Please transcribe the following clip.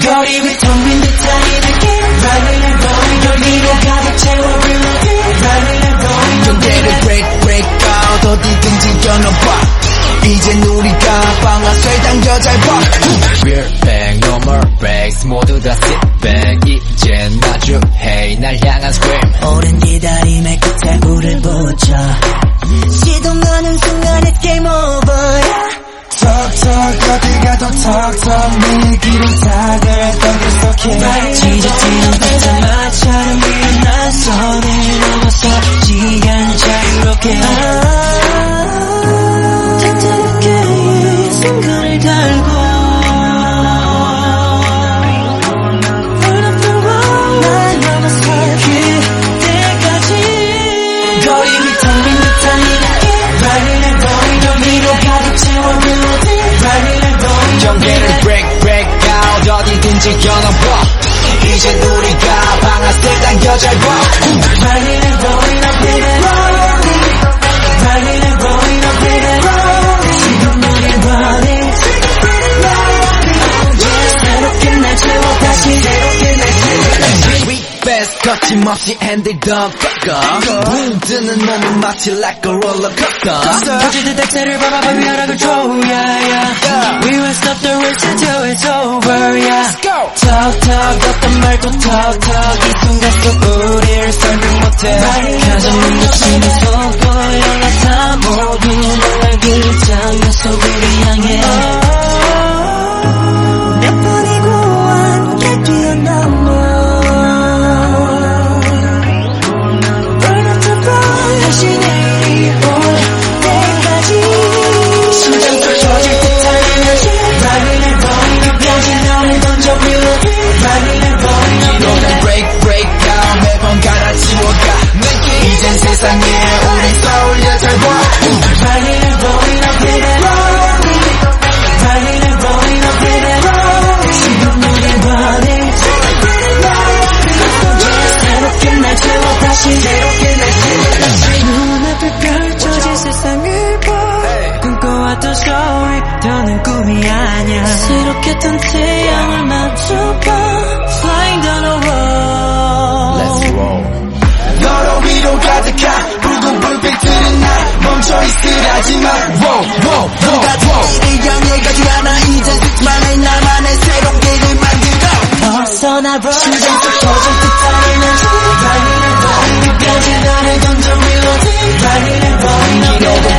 거리 위텅빈 듯한 이 느낌 Running and rolling 열기로 가득 채워 reloading Running and rolling 경계를 break break out 어디든지 겨눠봐 이젠 우리가 방아쇠 당겨 잘 봐. We're back, no more breaks 모두 다 sit back 이젠 마주해 날 향한 scream 오랜 기다림의 끝에 불을 붙여 가도 턱턱 네 길은 다들 계속해 지저귀는 뱉자마 out 어디든지 겨눠봐 이젠 우리가 방아쇠 당겨 잘 봐. Running and rolling up in it Running and rolling up in it 지금 우린 running 새롭게 날 채워 다시 새롭게 날 채워 We fast 거침없이 핸들 더 꺾어 붕뜨는 몸은 마치 like a roller coaster 터지듯 액셀을 밟아봐 위아락을 줘 yeah yeah We 턱턱 어떤 말도 턱턱 이 순간 속 우리를 설명 못해. 가져는 느낌이 속고 연락사 모두 너의 그속 우리 향해 더는 꿈이 아니야 새롭게 뜬 태양을 맞춰봐 Flying down the road Let's roll 너로 위로 가득한 붉은 불빛들은 날 멈춰 있으라지만 wow wow wow wow 이 향해 가지 않아 이제 스스만의 나만의 새로운 길을 만들어 벗어나봐 심장 속 듯한 에너지 Running and rolling 끝까지 나를 던져 reloading up 너는